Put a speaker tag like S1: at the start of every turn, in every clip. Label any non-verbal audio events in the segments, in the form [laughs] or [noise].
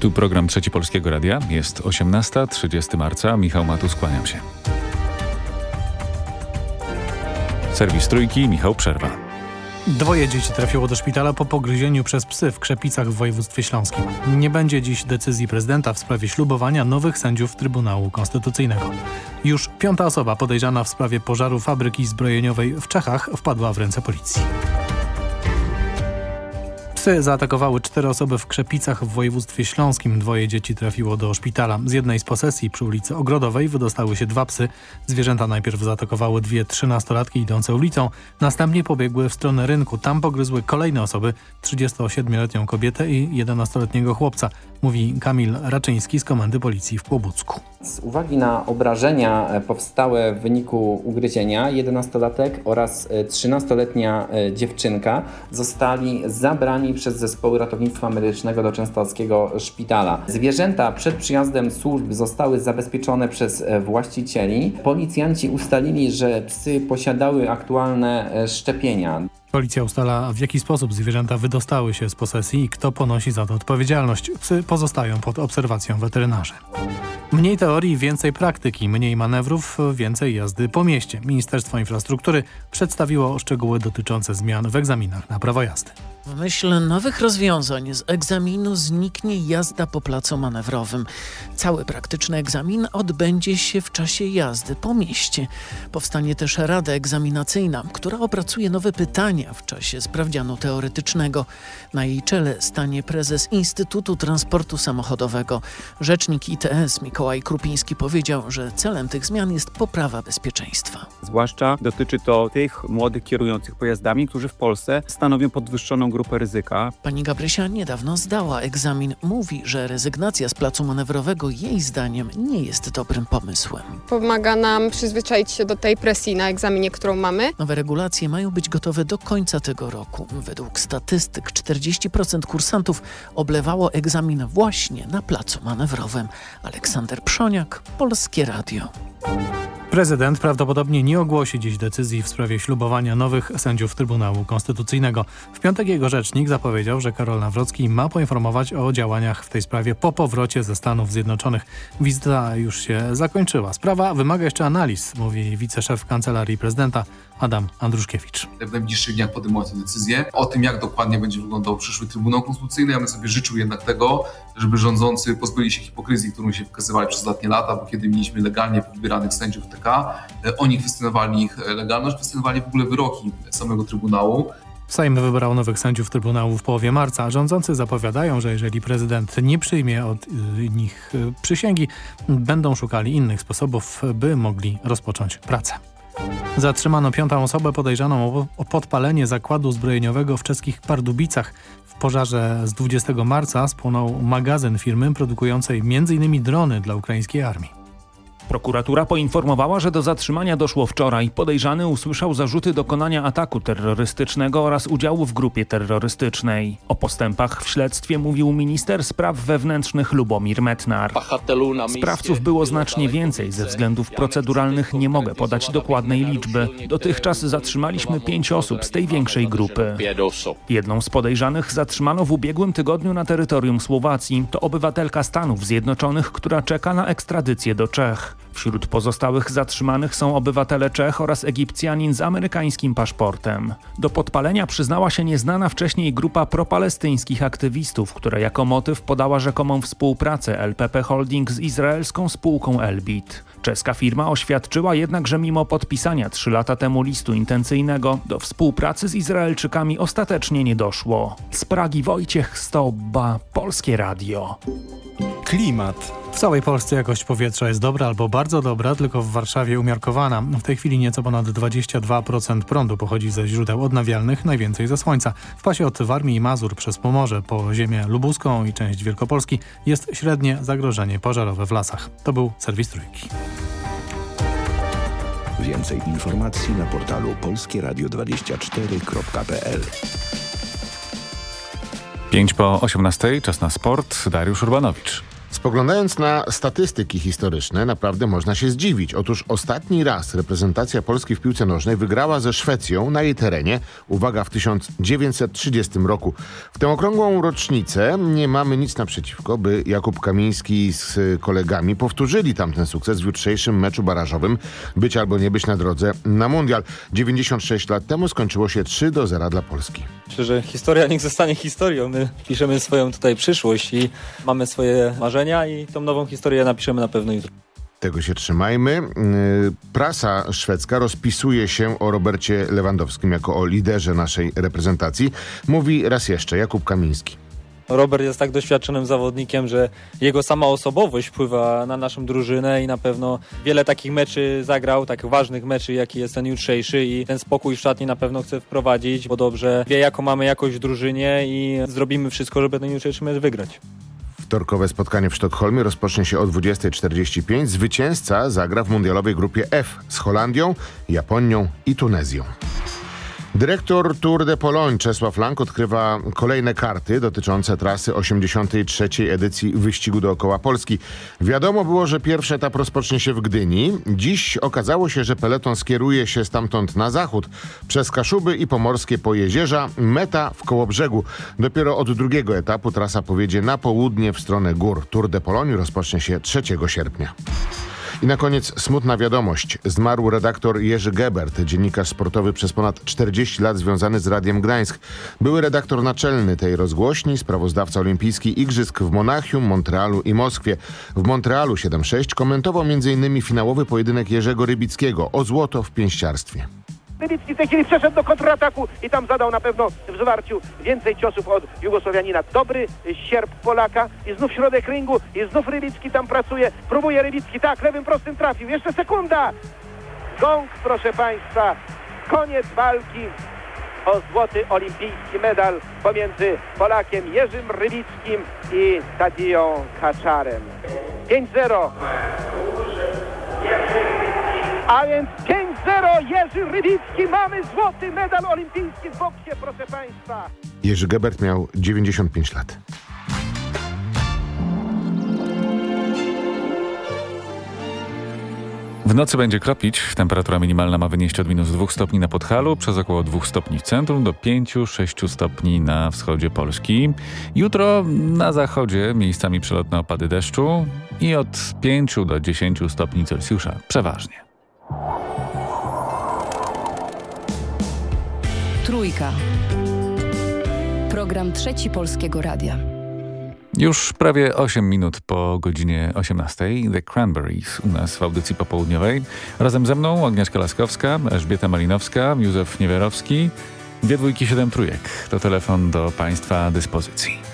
S1: Tu program Trzeci Polskiego Radia. Jest 18.30 marca. Michał Matu, skłaniam się. Serwis Trójki, Michał Przerwa.
S2: Dwoje dzieci trafiło do szpitala po pogryzieniu przez psy w Krzepicach w województwie śląskim. Nie będzie dziś decyzji prezydenta w sprawie ślubowania nowych sędziów Trybunału Konstytucyjnego. Już piąta osoba podejrzana w sprawie pożaru fabryki zbrojeniowej w Czechach wpadła w ręce policji. Psy zaatakowały cztery osoby w Krzepicach w województwie śląskim. Dwoje dzieci trafiło do szpitala. Z jednej z posesji przy ulicy Ogrodowej wydostały się dwa psy. Zwierzęta najpierw zaatakowały dwie trzynastolatki idące ulicą, następnie pobiegły w stronę rynku. Tam pogryzły kolejne osoby, 37-letnią kobietę i 11-letniego chłopca, mówi Kamil Raczyński z Komendy Policji w Kłobucku.
S3: Z uwagi na obrażenia e, powstałe w wyniku ugryzienia 11-latek oraz 13-letnia e, dziewczynka zostali zabrani przez zespoły ratownictwa medycznego do częstochowskiego szpitala. Zwierzęta przed przyjazdem służb zostały zabezpieczone przez e, właścicieli. Policjanci ustalili, że psy posiadały aktualne szczepienia.
S2: Policja ustala, w jaki sposób zwierzęta wydostały się z posesji i kto ponosi za to odpowiedzialność. Psy pozostają pod obserwacją weterynarzy. Mniej teorii, więcej praktyki, mniej manewrów, więcej jazdy po mieście. Ministerstwo Infrastruktury przedstawiło szczegóły dotyczące zmian w egzaminach na prawo jazdy.
S4: W myśl nowych rozwiązań z egzaminu zniknie jazda po placu manewrowym. Cały praktyczny egzamin odbędzie się w czasie jazdy po mieście. Powstanie też Rada Egzaminacyjna, która opracuje nowe pytania w czasie sprawdzianu teoretycznego. Na jej czele stanie prezes Instytutu Transportu Samochodowego. Rzecznik ITS Mikołaj Krupiński powiedział, że celem tych zmian jest poprawa bezpieczeństwa.
S5: Zwłaszcza dotyczy to tych młodych kierujących pojazdami, którzy w Polsce stanowią podwyższoną grupę ryzyka.
S4: Pani Gabrysia niedawno zdała egzamin. Mówi, że rezygnacja z placu manewrowego jej zdaniem nie jest dobrym pomysłem.
S6: Pomaga nam przyzwyczaić się do tej presji na egzaminie, którą mamy.
S4: Nowe regulacje mają być gotowe do końca tego roku. Według statystyk 40% kursantów oblewało egzamin właśnie na placu manewrowym. Aleksander Przoniak, Polskie Radio.
S2: Prezydent prawdopodobnie nie ogłosi dziś decyzji w sprawie ślubowania nowych sędziów Trybunału Konstytucyjnego. W piątek jego rzecznik zapowiedział, że Karol Nawrocki ma poinformować o działaniach w tej sprawie po powrocie ze Stanów Zjednoczonych. Wizyta już się zakończyła. Sprawa wymaga jeszcze analiz, mówi wiceszef Kancelarii Prezydenta Adam Andruszkiewicz.
S7: W najbliższych dniach podejmować decyzję o tym, jak dokładnie będzie wyglądał przyszły Trybunał Konstytucyjny. Ja bym sobie życzył jednak tego, żeby rządzący pozbyli się hipokryzji, którą się wykazywali przez ostatnie lata, bo kiedy mieliśmy legalnie wybieranych sędziów TK, e, oni kwestionowali ich legalność, kwestionowali w ogóle wyroki samego Trybunału.
S2: Sejm wybrał nowych sędziów Trybunału w połowie marca. Rządzący zapowiadają, że jeżeli prezydent nie przyjmie od y, nich y, przysięgi, będą szukali innych sposobów, by mogli rozpocząć pracę. Zatrzymano piątą osobę podejrzaną o podpalenie zakładu zbrojeniowego w czeskich Pardubicach. W pożarze z 20 marca spłonął magazyn firmy produkującej m.in. drony dla ukraińskiej armii.
S8: Prokuratura poinformowała, że do zatrzymania doszło wczoraj. Podejrzany usłyszał zarzuty dokonania ataku terrorystycznego oraz udziału w grupie terrorystycznej. O postępach w śledztwie mówił minister spraw wewnętrznych Lubomir Metnar. Sprawców było znacznie więcej. Ze względów proceduralnych nie mogę podać dokładnej liczby. Dotychczas zatrzymaliśmy pięć osób z tej większej grupy. Jedną z podejrzanych zatrzymano w ubiegłym tygodniu na terytorium Słowacji. To obywatelka Stanów Zjednoczonych, która czeka na ekstradycję do Czech. Wśród pozostałych zatrzymanych są obywatele Czech oraz Egipcjanin z amerykańskim paszportem. Do podpalenia przyznała się nieznana wcześniej grupa propalestyńskich aktywistów, która jako motyw podała rzekomą współpracę LPP Holding z izraelską spółką Elbit. Czeska firma oświadczyła jednak, że mimo podpisania trzy lata temu listu intencyjnego do współpracy z Izraelczykami ostatecznie nie doszło. Z Pragi Wojciech Stobba, Polskie Radio.
S2: Klimat. W całej Polsce jakość powietrza jest dobra albo bardzo dobra, tylko w Warszawie umiarkowana. W tej chwili nieco ponad 22% prądu pochodzi ze źródeł odnawialnych, najwięcej ze słońca. W pasie od Warmii i Mazur przez Pomorze po ziemię lubuską i część Wielkopolski jest średnie zagrożenie pożarowe w lasach. To był serwis Trójki.
S9: Więcej informacji na portalu polskieradio24.pl
S1: 5 po 18, czas na sport. Dariusz Urbanowicz.
S10: Spoglądając na statystyki historyczne, naprawdę można się zdziwić. Otóż ostatni raz reprezentacja Polski w piłce nożnej wygrała ze Szwecją na jej terenie, uwaga, w 1930 roku. W tę okrągłą rocznicę nie mamy nic naprzeciwko, by Jakub Kamiński z kolegami powtórzyli tamten sukces w jutrzejszym meczu barażowym, być albo nie być na drodze na mundial. 96 lat temu skończyło się 3 do 0 dla Polski.
S11: Myślę, że historia niech zostanie historią. My piszemy swoją tutaj przyszłość i mamy swoje marzenia i tą nową historię napiszemy na pewno jutro.
S10: Tego się trzymajmy. Yy, Prasa szwedzka rozpisuje się o Robercie Lewandowskim jako o liderze naszej reprezentacji. Mówi raz jeszcze Jakub Kamiński.
S11: Robert jest tak doświadczonym zawodnikiem, że jego sama osobowość wpływa na naszą drużynę i na pewno wiele takich meczy zagrał, tak ważnych meczy, jaki jest ten jutrzejszy i ten spokój w szatni na pewno chce wprowadzić, bo dobrze wie, jaką mamy jakość w drużynie i zrobimy wszystko, żeby ten jutrzejszy mecz wygrać.
S10: Wtorkowe spotkanie w Sztokholmie rozpocznie się o 20.45. Zwycięzca zagra w mundialowej grupie F z Holandią, Japonią i Tunezją. Dyrektor Tour de Pologne Czesław Lang odkrywa kolejne karty dotyczące trasy 83. edycji wyścigu dookoła Polski. Wiadomo było, że pierwszy etap rozpocznie się w Gdyni. Dziś okazało się, że peleton skieruje się stamtąd na zachód, przez Kaszuby i Pomorskie po Jezierza, meta w Kołobrzegu. Dopiero od drugiego etapu trasa powiedzie na południe w stronę gór. Tour de Pologne rozpocznie się 3 sierpnia. I na koniec smutna wiadomość. Zmarł redaktor Jerzy Gebert, dziennikarz sportowy przez ponad 40 lat związany z Radiem Gdańsk. Były redaktor naczelny tej rozgłośni, sprawozdawca olimpijski Igrzysk w Monachium, Montrealu i Moskwie. W Montrealu 7-6 komentował m.in. finałowy pojedynek Jerzego Rybickiego o złoto w pięściarstwie.
S12: Rybicki w tej chwili przeszedł do kontrataku i tam zadał na pewno w zwarciu więcej ciosów od Jugosłowianina. Dobry sierp Polaka i znów środek ringu i znów Rybicki tam pracuje. Próbuje Rybicki, tak, lewym prostym trafił. Jeszcze sekunda. Gong, proszę Państwa. Koniec walki o złoty olimpijski medal pomiędzy Polakiem Jerzym Rybickim i Tadiją Kaczarem. 5-0. A więc 5-0 Jerzy Rybicki. Mamy złoty medal olimpijski w boksie, proszę Państwa.
S10: Jerzy Gebert miał 95 lat.
S1: W nocy będzie kropić. Temperatura minimalna ma wynieść od minus 2 stopni na Podhalu, przez około 2 stopni w centrum, do 5-6 stopni na wschodzie Polski. Jutro na zachodzie miejscami przelotne opady deszczu i od 5 do 10 stopni Celsjusza przeważnie.
S13: Trójka. Program Trzeci Polskiego Radia.
S1: Już prawie 8 minut po godzinie 18. The Cranberries u nas w audycji popołudniowej. Razem ze mną Agnieszka Laskowska, Elżbieta Malinowska, Józef Niewiarowski. Dwie dwójki, siedem trójek. To telefon do Państwa dyspozycji.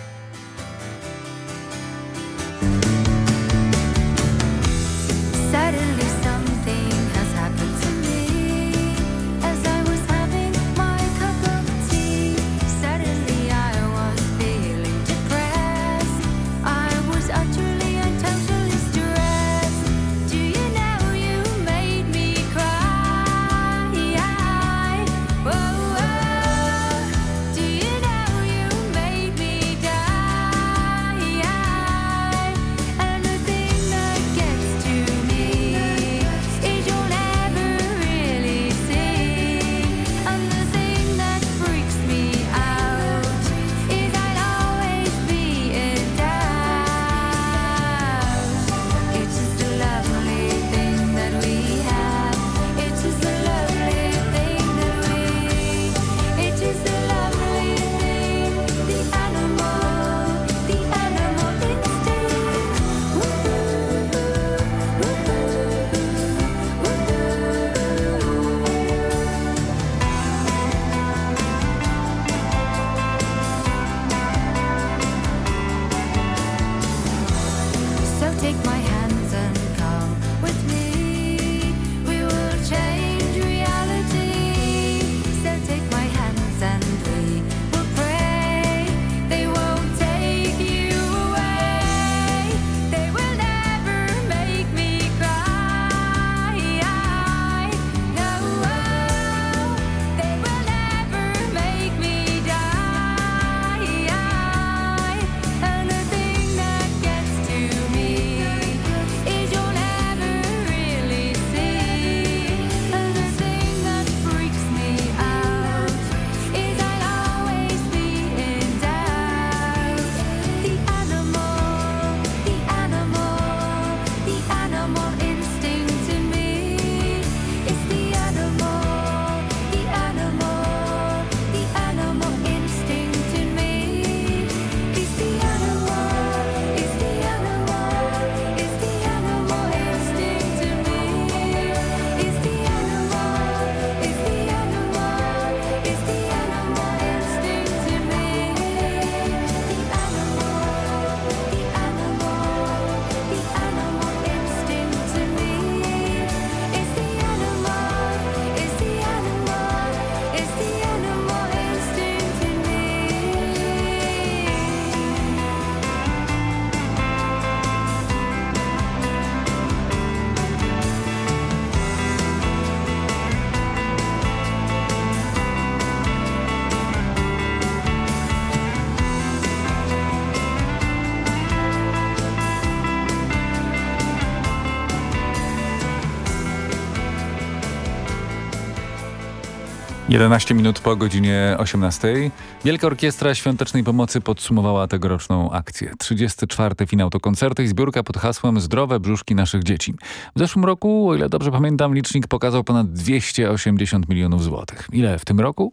S1: 11 minut po godzinie 18. Wielka Orkiestra Świątecznej Pomocy podsumowała tegoroczną akcję. 34. finał to koncerty i zbiórka pod hasłem Zdrowe brzuszki naszych dzieci. W zeszłym roku, o ile dobrze pamiętam, licznik pokazał ponad 280 milionów złotych. Ile w tym roku?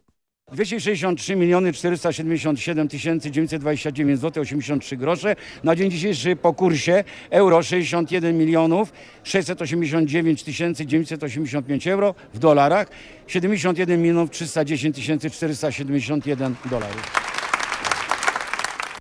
S14: 263 miliony 477 tysięcy 929 zł 83 grosze. Na dzień dzisiejszy po kursie euro 61 milionów 689 tysięcy 985 euro w dolarach 71 milionów 310 tysięcy 471 dolarów.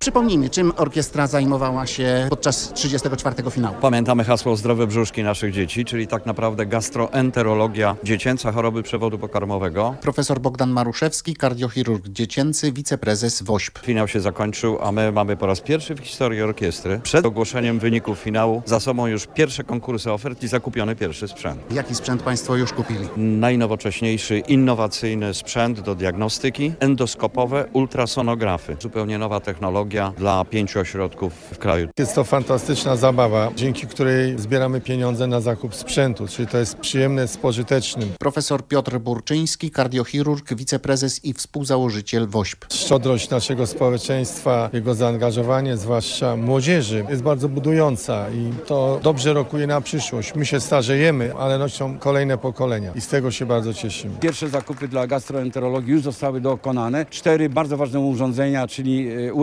S15: Przypomnijmy, czym orkiestra zajmowała się podczas 34. finału.
S16: Pamiętamy hasło zdrowe brzuszki naszych dzieci, czyli tak naprawdę gastroenterologia dziecięca, choroby przewodu pokarmowego.
S15: Profesor Bogdan Maruszewski, kardiochirurg dziecięcy, wiceprezes WOŚP.
S16: Finał się zakończył, a my mamy po raz pierwszy w historii orkiestry przed ogłoszeniem wyników finału za sobą już pierwsze konkursy ofert i zakupiony pierwszy sprzęt.
S15: Jaki sprzęt Państwo już kupili?
S16: Najnowocześniejszy, innowacyjny sprzęt do diagnostyki, endoskopowe ultrasonografy. Zupełnie nowa technologia dla pięciu ośrodków w kraju.
S17: Jest to fantastyczna zabawa, dzięki której zbieramy pieniądze na zakup sprzętu, czyli to jest przyjemne z pożytecznym.
S15: Profesor Piotr Burczyński, kardiochirurg, wiceprezes i współzałożyciel WOŚP.
S17: Szczodrość naszego społeczeństwa, jego zaangażowanie, zwłaszcza młodzieży, jest bardzo budująca i to dobrze rokuje na przyszłość. My się starzejemy, ale noszą kolejne pokolenia i z tego się bardzo cieszymy.
S14: Pierwsze zakupy dla gastroenterologii już zostały dokonane. Cztery bardzo ważne urządzenia, czyli y,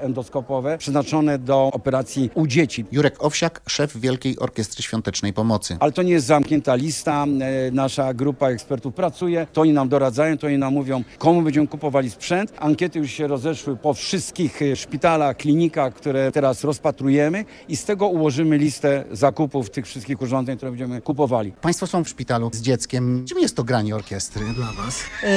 S14: Endoskopowe przeznaczone do operacji u dzieci.
S15: Jurek Owsiak, szef Wielkiej Orkiestry Świątecznej Pomocy.
S14: Ale to nie jest zamknięta lista. E, Nasza grupa ekspertów pracuje, to oni nam doradzają, to oni nam mówią, komu będziemy kupowali sprzęt. Ankiety już się rozeszły po wszystkich e, szpitalach, klinikach, które teraz rozpatrujemy i z tego ułożymy listę zakupów tych wszystkich urządzeń, które będziemy kupowali.
S15: Państwo są w szpitalu z dzieckiem. Czym jest to granie orkiestry dla Was?
S18: Yy,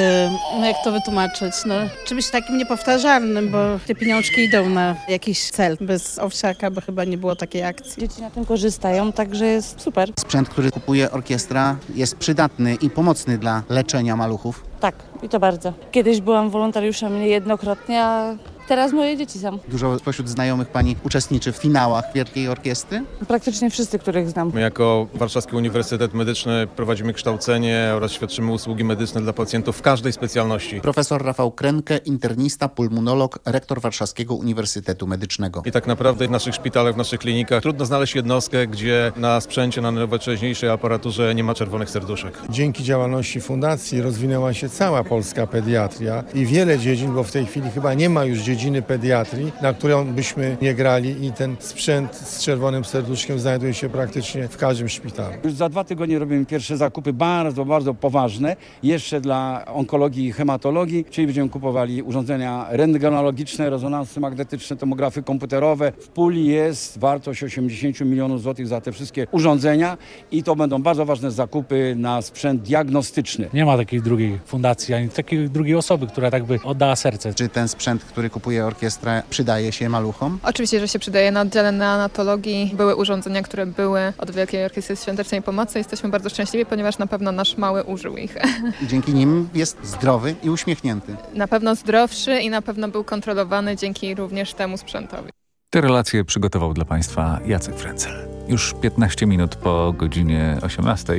S18: no jak to wytłumaczyć? No, czymś takim niepowtarzalnym, bo te pieniążki idą na jakiś cel. Bez owsiaka by chyba nie było takiej akcji. Dzieci na tym korzystają, także jest super.
S15: Sprzęt, który kupuje orkiestra jest przydatny i pomocny dla leczenia maluchów.
S18: Tak, i to bardzo. Kiedyś byłam wolontariuszem niejednokrotnie, a teraz moje dzieci są.
S15: Dużo spośród znajomych Pani uczestniczy w finałach Wielkiej Orkiestry.
S18: Praktycznie wszyscy, których znam.
S19: My jako Warszawski Uniwersytet Medyczny prowadzimy kształcenie oraz świadczymy usługi medyczne dla pacjentów w każdej specjalności.
S15: Profesor Rafał Krenke, internista, pulmonolog, rektor Warszawskiego Uniwersytetu Medycznego.
S19: I tak naprawdę w naszych szpitalach, w naszych klinikach trudno znaleźć jednostkę, gdzie na sprzęcie, na najnowocześniejszej aparaturze nie ma czerwonych serduszek.
S17: Dzięki działalności fundacji rozwinęła się cała polska pediatria i wiele dziedzin, bo w tej chwili chyba nie ma już dziedziny pediatrii, na którą byśmy nie grali i ten sprzęt z czerwonym serduszkiem znajduje się praktycznie w każdym szpitalu.
S14: Już za dwa tygodnie robimy pierwsze zakupy bardzo, bardzo poważne, jeszcze dla onkologii i hematologii, czyli będziemy kupowali urządzenia rentgenologiczne, rezonansy magnetyczne, tomografy komputerowe. W puli jest wartość 80 milionów złotych za te wszystkie urządzenia i to będą bardzo ważne zakupy na sprzęt diagnostyczny.
S20: Nie ma takiej drugiej fundacji, ani takiej drugiej osoby, która tak by oddała serce.
S15: Czy ten sprzęt, który kupuje orkiestra, przydaje się maluchom?
S6: Oczywiście, że się przydaje. Na oddziale neonatologii były urządzenia, które były od Wielkiej Orkiestry Świątecznej Pomocy. Jesteśmy bardzo szczęśliwi, ponieważ na pewno nasz mały użył ich. [laughs]
S15: Dzięki nim jest zdrowy i uśmiechnięty.
S6: Na pewno zdrowszy i na pewno był kontrolowany dzięki również temu sprzętowi.
S1: Te relacje przygotował dla Państwa Jacek Frencel. Już 15 minut po godzinie 18,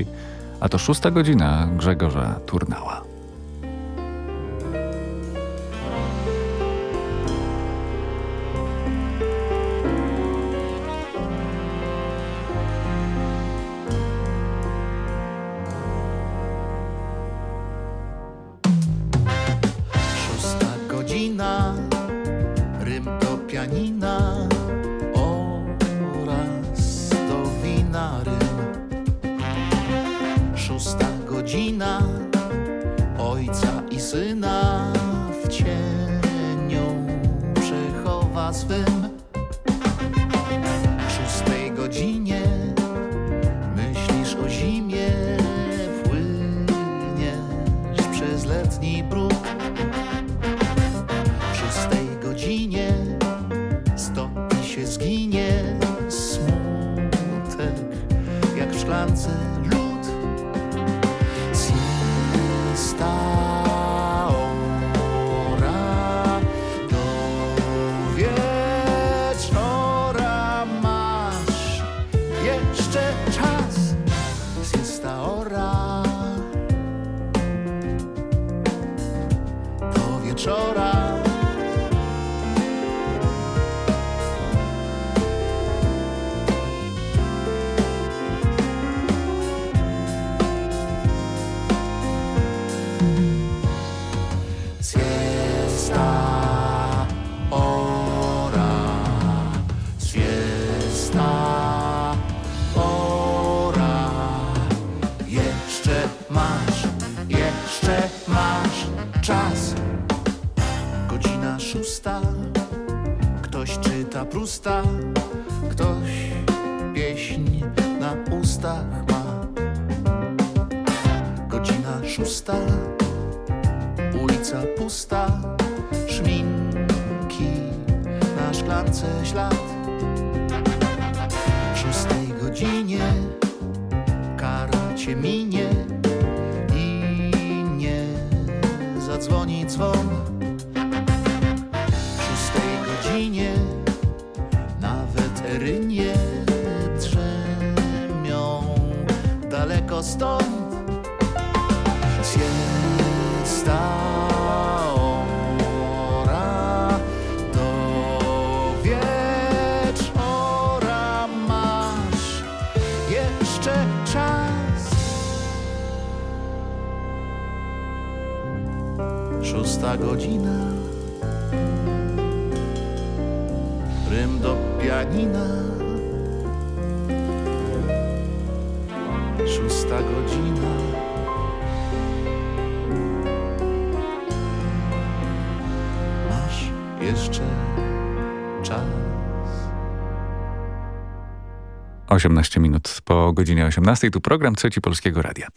S1: a to szósta godzina Grzegorza Turnała.
S21: Szósta Ulica pusta Szminki na szklance ślad. W szóstej godzinie Kara cię minie I nie zadzwoni dzwon. W szóstej godzinie Nawet ery nie drzemią Daleko stąd Godzina. Rym do pianina
S1: 18 minut po godzinie 18. Tu program Trzeci Polskiego Radia.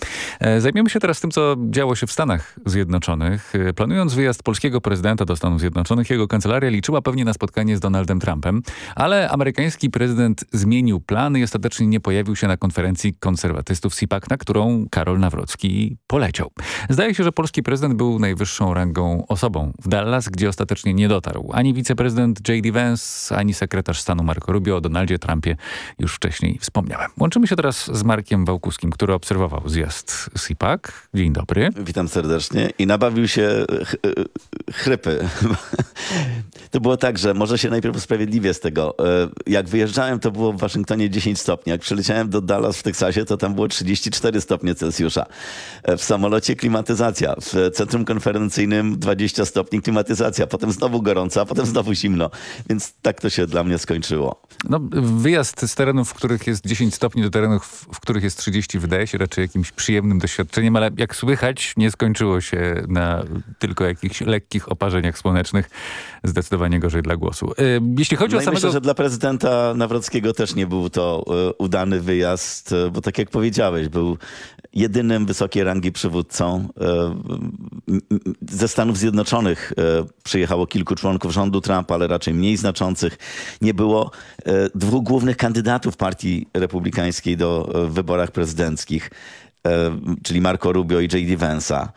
S1: E, Zajmiemy się teraz tym, co działo się w Stanach Zjednoczonych. E, Planując wyjazd polskiego prezydenta do Stanów Zjednoczonych, jego kancelaria liczyła pewnie na spotkanie z Donaldem Trumpem, ale amerykański prezydent zmienił plany i ostatecznie nie pojawił się na konferencji konserwatystów CPAC, na którą Karol Nawrocki poleciał. Zdaje się, że polski prezydent był najwyższą rangą osobą w Dallas, gdzie ostatecznie nie dotarł. Ani wiceprezydent J.D. Vance, ani sekretarz stanu Marco Rubio o Donaldzie Trumpie już wcześniej wspomniałem. Łączymy się teraz z Markiem Wałkuskim, który obserwował zjazd CPAC. Dzień dobry.
S22: Witam serdecznie i nabawił się ch chrypy. [laughs] To było tak, że może się najpierw usprawiedliwię z tego. E, Jak wyjeżdżałem, to było w Waszyngtonie 10 stopni. Jak przyleciałem do Dallas w Teksasie, to tam było 34 stopnie Celsjusza. E, W samolocie klimatyzacja. W centrum konferencyjnym 20 stopni klimatyzacja. Potem znowu gorąco, a potem znowu zimno. Więc tak to się dla mnie skończyło.
S1: No, wyjazd z terenów, w których jest 10 stopni do terenów, w których jest 30 wydaje się raczej jakimś przyjemnym doświadczeniem, ale jak słychać nie skończyło się na tylko jakichś lekkich oparzeniach słonecznych. Zdecydowanie gorzej dla głosu. E, Jeśli chodzi
S22: no
S1: o samego...
S22: myślę, że dla prezydenta Nawrockiego też nie był to e, udany wyjazd, e, bo tak jak powiedziałeś, był jedynym wysokiej rangi przywódcą. Ze Stanów Zjednoczonych przyjechało kilku członków rządu Trumpa, ale raczej mniej znaczących. Nie było dwóch głównych kandydatów partii republikańskiej do wyborach prezydenckich e, czyli Marco Rubio i J.D. Vance'a.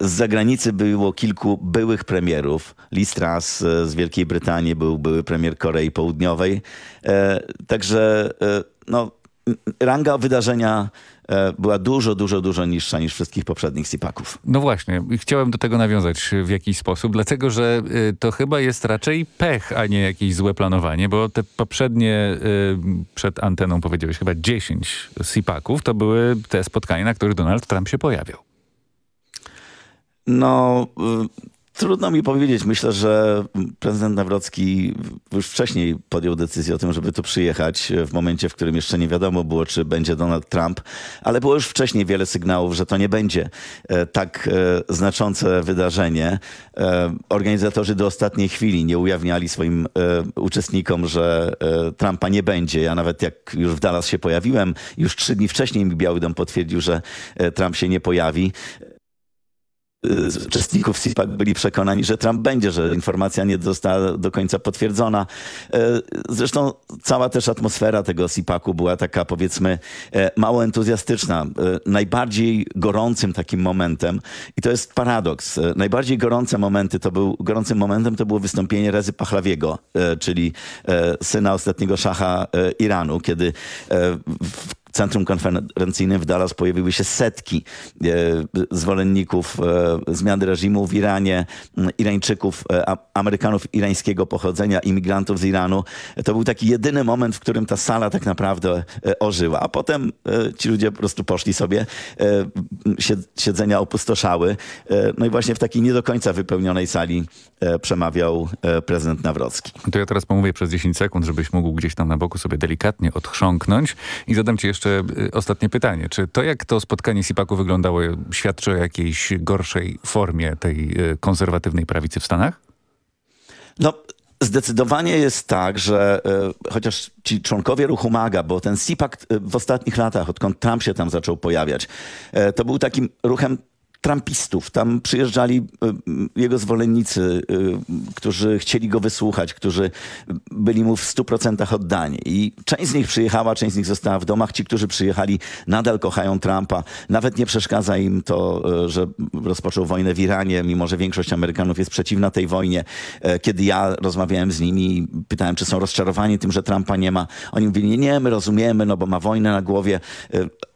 S22: Z zagranicy było kilku byłych premierów. Liz Truss e, z Wielkiej Brytanii był były premier Korei Południowej. E, Także no, ranga wydarzenia e, była dużo, dużo, dużo niższa niż wszystkich poprzednich CIPAC-ów.
S1: No właśnie, i chciałem do tego nawiązać w jakiś sposób, dlatego że y, to chyba jest raczej pech, a nie jakieś złe planowanie, bo te poprzednie, przed anteną powiedziałeś chyba 10 CIPAC-ów, to były te spotkania, na których Donald Trump się pojawiał.
S22: No, y, trudno mi powiedzieć. Myślę, że prezydent Nawrocki już wcześniej podjął decyzję o tym, żeby tu przyjechać w momencie, w którym jeszcze nie wiadomo było, czy będzie Donald Trump, ale było już wcześniej wiele sygnałów, że to nie będzie e, tak e, znaczące wydarzenie. E, Organizatorzy do ostatniej chwili nie ujawniali swoim uczestnikom, że Trumpa nie będzie. Ja nawet jak już w Dallas się pojawiłem, już trzy dni wcześniej mi Biały Dom potwierdził, że Trump się nie pojawi uczestników CIPAC byli przekonani, że Trump będzie, że informacja nie została do końca potwierdzona. E, Zresztą cała też atmosfera tego CIPAC-u była taka powiedzmy e, mało entuzjastyczna. E, Najbardziej gorącym takim momentem i to jest paradoks. e, Najbardziej gorące momenty to był, gorącym momentem to było wystąpienie Rezy Pachlawiego, czyli syna ostatniego szacha Iranu, kiedy w centrum konferencyjnym w Dallas pojawiły się setki e, zwolenników e, zmiany reżimu w Iranie, Irańczyków, e, Amerykanów irańskiego pochodzenia, imigrantów z Iranu. To był taki jedyny moment, w którym ta sala tak naprawdę ożyła. A potem ci ludzie po prostu poszli sobie, sied- siedzenia opustoszały. No i właśnie w takiej nie do końca wypełnionej sali przemawiał prezydent Nawrocki.
S1: To ja teraz pomówię przez 10 sekund, żebyś mógł gdzieś tam na boku sobie delikatnie odchrząknąć i zadam ci jeszcze y, ostatnie pytanie. Czy to, jak to spotkanie Sipaku wyglądało, świadczy o jakiejś gorszej formie tej y, konserwatywnej prawicy w Stanach?
S22: No, Zdecydowanie jest tak, że e, chociaż ci członkowie ruchu MAGA, bo ten CPAC e, w ostatnich latach, odkąd Trump się tam zaczął pojawiać, e, to był takim ruchem Trumpistów. Tam przyjeżdżali e, jego zwolennicy, e, którzy chcieli go wysłuchać, którzy byli mu w 100% oddani. I część z nich przyjechała, część z nich została w domach. Ci, którzy przyjechali, nadal kochają Trumpa. Nawet nie przeszkadza im to, e, że rozpoczął wojnę w Iranie, mimo że większość Amerykanów jest przeciwna tej wojnie. Kiedy ja rozmawiałem z nimi, pytałem, czy są rozczarowani tym, że Trumpa nie ma. Oni mówili, nie, my rozumiemy, no bo ma wojnę na głowie.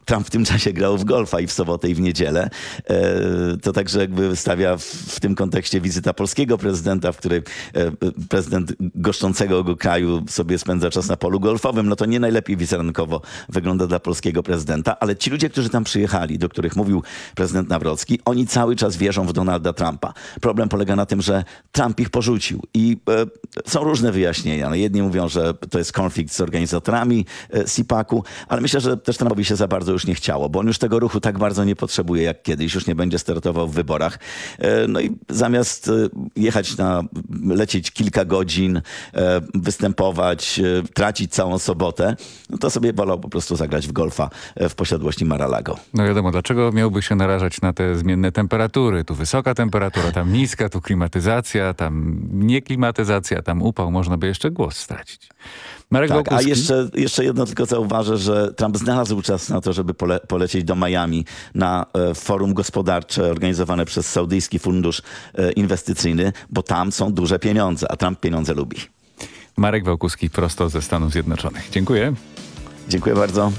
S22: Trump w tym czasie grał w golfa i w sobotę i w niedzielę. E, To także jakby stawia w, w tym kontekście wizyta polskiego prezydenta, w której e, prezydent goszczącego go kraju sobie spędza czas na polu golfowym. No to nie najlepiej wizerunkowo wygląda dla polskiego prezydenta, ale ci ludzie, którzy tam przyjechali, do których mówił prezydent Nawrocki, oni cały czas wierzą w Donalda Trumpa. Problem polega na tym, że Trump ich porzucił i e, są różne wyjaśnienia. No, jedni mówią, że to jest konflikt z organizatorami e, CPAC-u, ale myślę, że też Trumpowi się za bardzo już nie chciało, bo on już tego ruchu tak bardzo nie potrzebuje jak kiedyś, już nie będzie startował w wyborach. E, No i zamiast e, jechać na, lecieć kilka godzin, e, występować, tracić całą sobotę, no to sobie wolał po prostu zagrać w golfa w posiadłości Mar-a-Lago.
S1: No wiadomo, dlaczego miałby się narażać na te zmienne temperatury? Tu wysoka temperatura, tam niska, tu klimatyzacja, tam nieklimatyzacja, tam upał. Można by jeszcze głos stracić. Marek
S22: Tak, a jeszcze, jeszcze jedno tylko zauważę, że Trump znalazł czas na to, żeby pole, polecieć do Miami na e, forum gospodarcze organizowane przez Saudyjski Fundusz e, Inwestycyjny, bo tam są duże pieniądze, a Trump pieniądze lubi.
S1: Marek Wokulski prosto ze Stanów Zjednoczonych. Dziękuję.
S22: Dziękuję bardzo.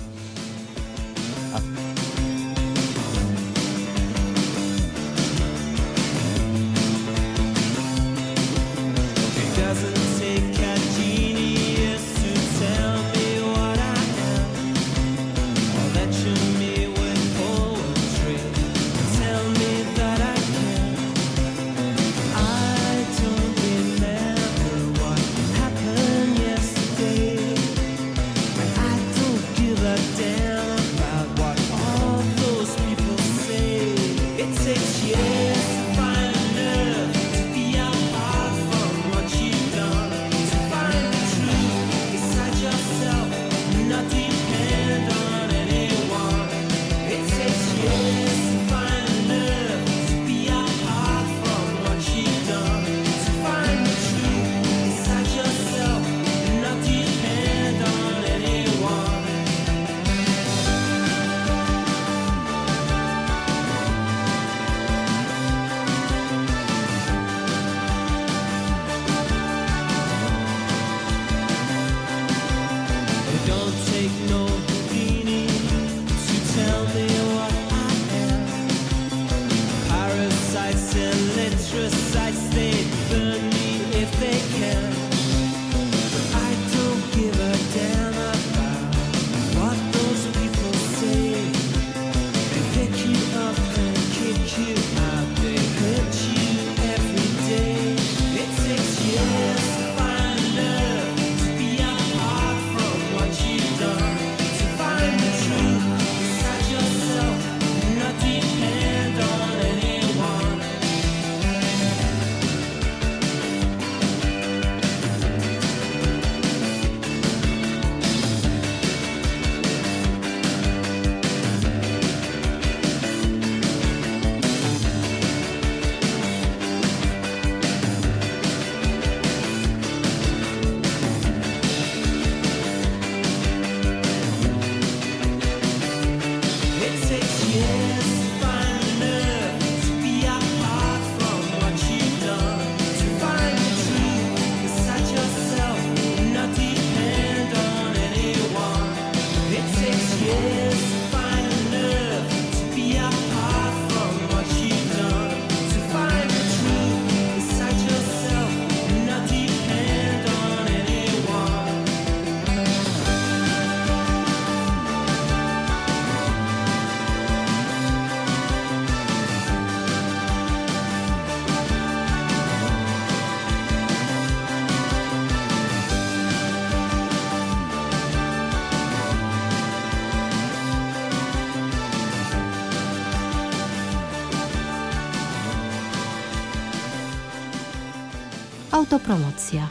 S23: Autopromocja.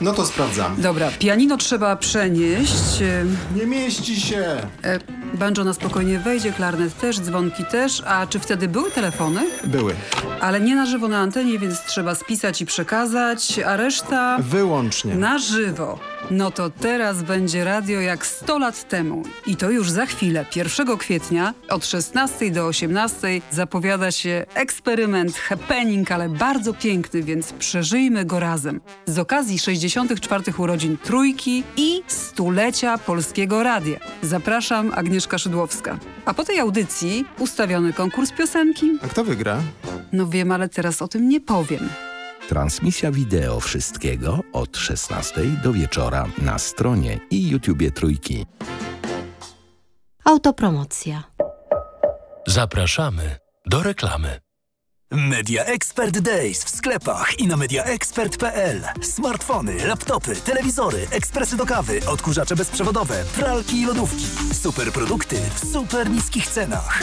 S23: No to sprawdzamy.
S24: Dobra, pianino trzeba przenieść.
S23: Nie mieści się.
S24: E, banjo na spokojnie wejdzie, klarnet też, dzwonki też. A czy wtedy były telefony?
S23: Były.
S24: Ale nie na żywo na antenie, więc trzeba spisać i przekazać, a reszta
S23: Wyłącznie.
S24: na żywo. No to teraz będzie radio jak 100 lat temu. I to już za chwilę, 1 kwietnia od 16 do 18 zapowiada się eksperyment, happening, ale bardzo piękny, więc przeżyjmy go razem. Z okazji 64 urodzin Trójki i stulecia Polskiego Radia. Zapraszam, Agnieszka Szydłowska. A po tej audycji ustawiony konkurs piosenki.
S23: A kto wygra?
S24: No wiem, ale teraz o tym nie powiem.
S25: Transmisja wideo wszystkiego od 16 do wieczora na stronie i YouTubie Trójki.
S26: Autopromocja.
S27: Zapraszamy do reklamy. Media Expert Days w sklepach i na mediaexpert.pl. Smartfony, laptopy, telewizory, ekspresy do kawy, odkurzacze bezprzewodowe, pralki i lodówki. Super produkty w super niskich cenach.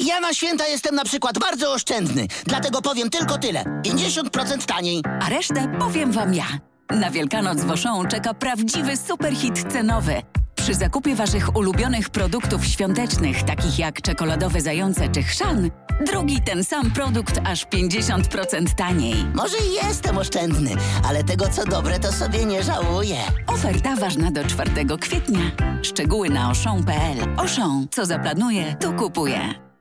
S28: Ja na święta jestem na przykład bardzo oszczędny, dlatego powiem tylko tyle. 50% taniej.
S29: A resztę powiem wam ja. Na Wielkanoc w Auchan czeka prawdziwy superhit cenowy. Przy zakupie waszych ulubionych produktów świątecznych, takich jak czekoladowe zające czy chrzan, drugi ten sam produkt aż 50% taniej.
S28: Może i jestem oszczędny, ale tego co dobre to sobie nie żałuję.
S29: Oferta ważna do 4 kwietnia. Szczegóły na oszą.pl. Oszą, co zaplanuje, to kupuje.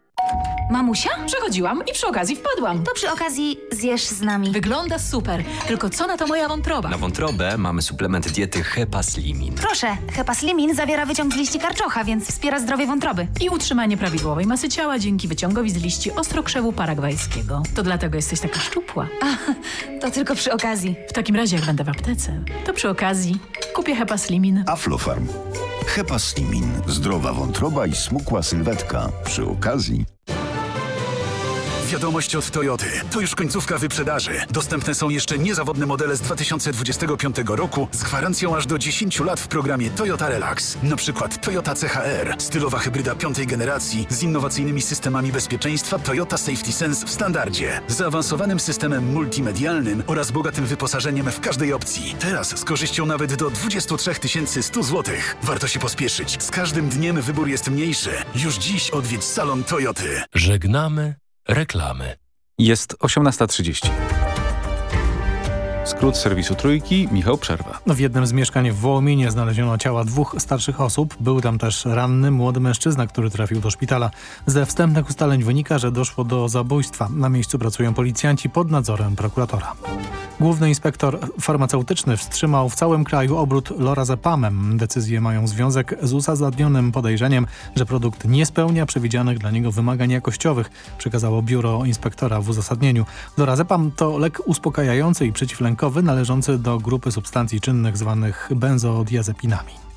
S30: Mamusia? Przechodziłam i przy okazji wpadłam.
S31: To przy okazji zjesz z nami.
S30: Wygląda super, tylko co na to moja wątroba?
S32: Na wątrobę mamy suplement diety Hepaslimin.
S31: Proszę, Hepaslimin zawiera wyciąg z liści karczocha, więc wspiera zdrowie wątroby.
S30: I utrzymanie prawidłowej masy ciała dzięki wyciągowi z liści ostrokrzewu paragwajskiego. To dlatego jesteś taka szczupła.
S31: A, to tylko przy okazji.
S30: W takim razie, jak będę w aptece, to przy okazji kupię Hepaslimin.
S9: Aflofarm. Hepaslimin. Zdrowa wątroba i smukła sylwetka. Przy okazji
S27: Wiadomość od Toyoty. To już końcówka wyprzedaży. Dostępne są jeszcze niezawodne modele z 2025 roku z gwarancją aż do 10 lat w programie Toyota Relax. Na przykład Toyota CHR, stylowa hybryda piątej generacji z innowacyjnymi systemami bezpieczeństwa Toyota Safety Sense w standardzie, zaawansowanym systemem multimedialnym oraz bogatym wyposażeniem w każdej opcji. Teraz z korzyścią nawet do 23 100 zł. Warto się pospieszyć. Z każdym dniem wybór jest mniejszy. Już dziś odwiedź salon Toyoty. Żegnamy reklamy.
S1: Jest 18.30. Skrót serwisu Trójki, Michał Przerwa.
S2: W jednym z mieszkań w Wołominie znaleziono ciała dwóch starszych osób. Był tam też ranny młody mężczyzna, który trafił do szpitala. Ze wstępnych ustaleń wynika, że doszło do zabójstwa. Na miejscu pracują policjanci pod nadzorem prokuratora. Główny inspektor farmaceutyczny wstrzymał w całym kraju obrót lorazepamem. Decyzje mają związek z uzasadnionym podejrzeniem, że produkt nie spełnia przewidzianych dla niego wymagań jakościowych, przekazało biuro inspektora w uzasadnieniu. Lorazepam to lek uspokajający i przeciwlękowy należący do grupy substancji czynnych zwanych benzodiazepinami.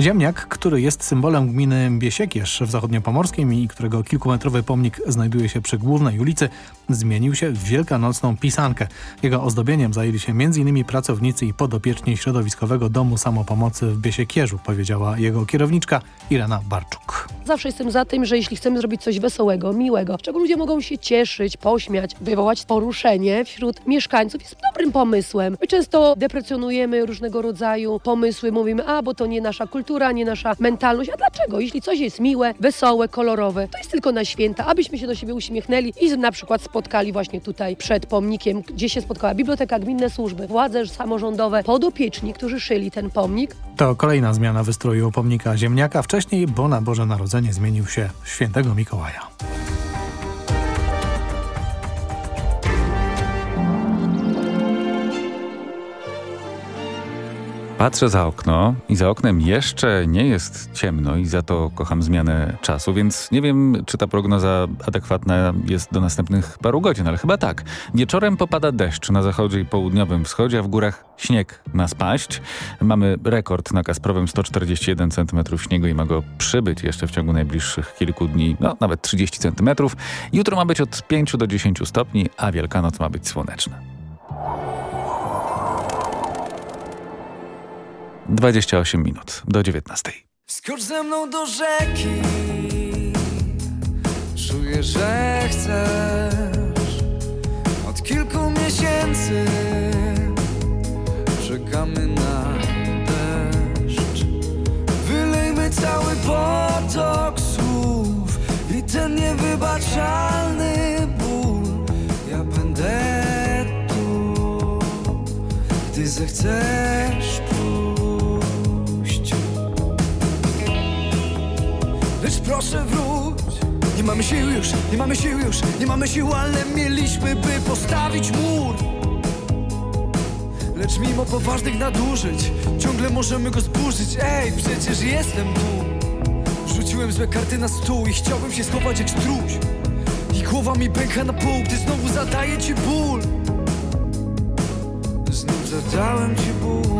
S2: Ziemniak, który jest symbolem gminy Biesiekierz w zachodniopomorskim i którego kilkumetrowy pomnik znajduje się przy głównej ulicy, zmienił się w wielkanocną pisankę. Jego ozdobieniem zajęli się m.in. pracownicy i podopieczni Środowiskowego Domu Samopomocy w Biesiekierzu, powiedziała jego kierowniczka Irena Barczuk.
S33: Zawsze jestem za tym, że jeśli chcemy zrobić coś wesołego, miłego, czego ludzie mogą się cieszyć, pośmiać, wywołać poruszenie wśród mieszkańców, jest dobrym pomysłem. My często deprecjonujemy różnego rodzaju pomysły, mówimy, a bo to nie nasza kultura, nie nasza mentalność. A dlaczego? Jeśli coś jest miłe, wesołe, kolorowe, to jest tylko na święta, abyśmy się do siebie uśmiechnęli i na przykład spotkali właśnie tutaj przed pomnikiem, gdzie się spotkała biblioteka, gminne służby, władze samorządowe, podopieczni, którzy szyli ten pomnik.
S2: To kolejna zmiana wystroju pomnika ziemniaka. Wcześniej, bo na Boże Narodzenie zmienił się świętego Mikołaja.
S1: Patrzę za okno i za oknem jeszcze nie jest ciemno i za to kocham zmianę czasu, więc nie wiem, czy ta prognoza adekwatna jest do następnych paru godzin, ale chyba tak. Wieczorem popada deszcz na zachodzie i południowym wschodzie, a w górach śnieg ma spaść. Mamy rekord na Kasprowym 141 cm śniegu i ma go przybyć jeszcze w ciągu najbliższych kilku dni, no nawet 30 cm. Jutro ma być od 5 do 10 stopni, a Wielkanoc ma być słoneczna. 28 minut do 19.
S34: Skocz ze mną do rzeki. Czuję, że chcesz. Od kilku miesięcy Czekamy na deszcz. Wylejmy cały potok słów I ten niewybaczalny ból. Ja będę tu Gdy zechcesz proszę wróć. Nie mamy sił już, nie mamy sił już Nie mamy sił, ale mieliśmy by postawić mur. Lecz mimo poważnych nadużyć Ciągle możemy go zburzyć. Ej, przecież jestem tu. Rzuciłem złe karty na stół I chciałbym się schować jak struś. I głowa mi pęka na pół Gdy znowu zadaję ci ból. Znów zadałem ci ból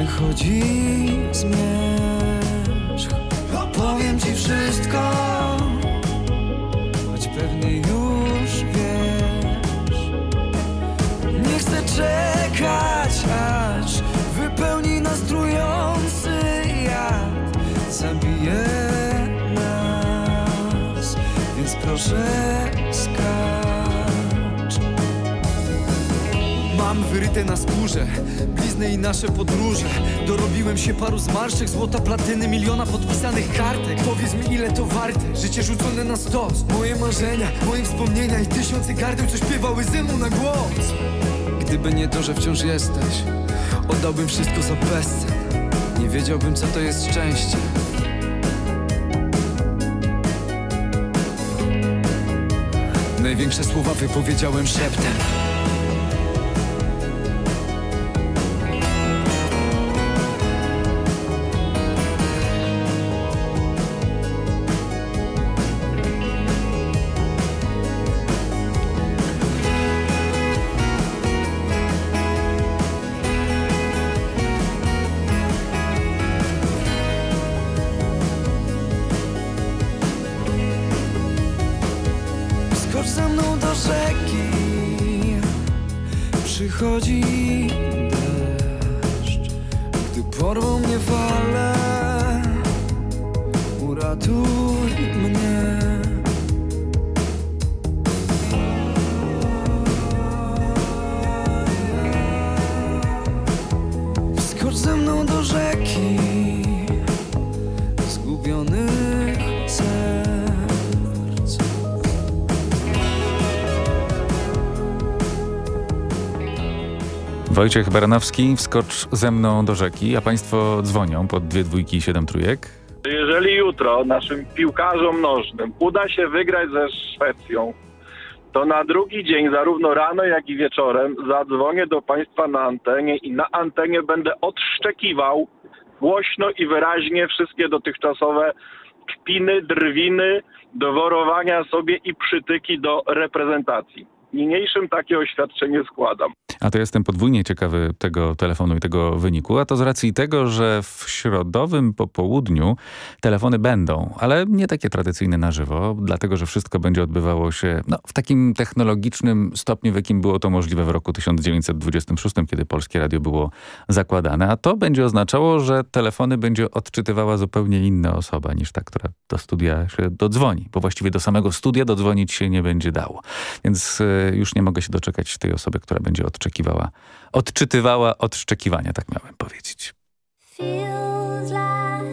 S34: Przychodzi zmierzch. Opowiem ci wszystko Choć pewnie już wiesz. Nie chcę czekać aż Wypełni nas trujący jad. Zabije nas Więc proszę wyryte na skórze blizny i nasze podróże. Dorobiłem się paru zmarszczek, złota, platyny, miliona podpisanych kartek. Powiedz mi ile to warte, życie rzucone na stos. Moje marzenia, moje wspomnienia i tysiące gardeł, co śpiewały ze mną na głos. Gdyby nie to, że wciąż jesteś Oddałbym wszystko za bezcen. Nie wiedziałbym co to jest szczęście. Największe słowa wypowiedziałem szeptem
S1: Wojciech Baranowski, wskocz ze mną do rzeki, a państwo dzwonią pod dwie dwójki i siedem trójek.
S35: Jeżeli jutro naszym piłkarzom nożnym uda się wygrać ze Szwecją, to na drugi dzień, zarówno rano, jak i wieczorem, zadzwonię do Państwa na antenie i na antenie będę odszczekiwał głośno i wyraźnie wszystkie dotychczasowe kpiny, drwiny, doworowania sobie i przytyki do reprezentacji. Niniejszym takie oświadczenie składam.
S1: A to jestem podwójnie ciekawy tego telefonu i tego wyniku, a to z racji tego, że w środowym popołudniu telefony będą, ale nie takie tradycyjne na żywo, dlatego że wszystko będzie odbywało się no, w takim technologicznym stopniu, w jakim było to możliwe w roku 1926, kiedy Polskie Radio było zakładane, a to będzie oznaczało, że telefony będzie odczytywała zupełnie inna osoba niż ta, która do studia się dodzwoni, bo właściwie do samego studia dodzwonić się nie będzie dało. Więc y, już nie mogę się doczekać tej osoby, która będzie odczekiwała, odczytywała odszczekiwania, tak miałem powiedzieć.
S36: Feels like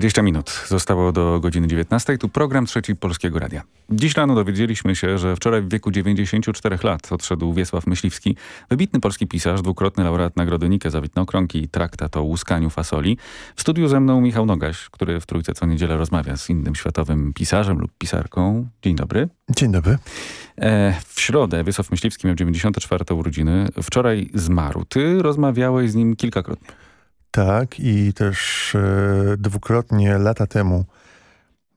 S1: 20 minut zostało do godziny 19. Tu program Trzeci Polskiego Radia. Dziś rano dowiedzieliśmy się, że wczoraj w wieku 94 lat odszedł Wiesław Myśliwski, wybitny polski pisarz, dwukrotny laureat Nagrody Nike za Widnokronki i traktat o łuskaniu fasoli. W studiu ze mną Michał Nogaś, który w Trójce co niedzielę rozmawia z innym światowym pisarzem lub pisarką. Dzień dobry.
S37: Dzień dobry.
S1: E, w środę Wiesław Myśliwski miał 94 urodziny. Wczoraj zmarł. Ty rozmawiałeś z nim kilkakrotnie.
S37: Tak i też e, dwukrotnie lata temu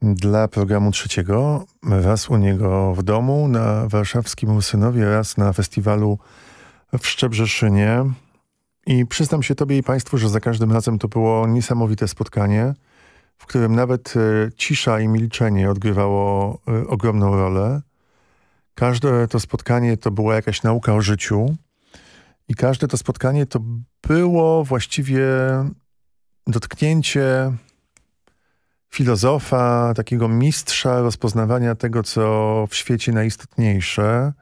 S37: dla programu trzeciego, raz u niego w domu na warszawskim Ursynowie, raz na festiwalu w Szczebrzeszynie. I przyznam się tobie i państwu, że za każdym razem to było niesamowite spotkanie, w którym nawet e, cisza i milczenie odgrywało e, ogromną rolę. Każde to spotkanie to była jakaś nauka o życiu i każde to spotkanie to było właściwie dotknięcie filozofa, takiego mistrza rozpoznawania tego, co w świecie najistotniejsze.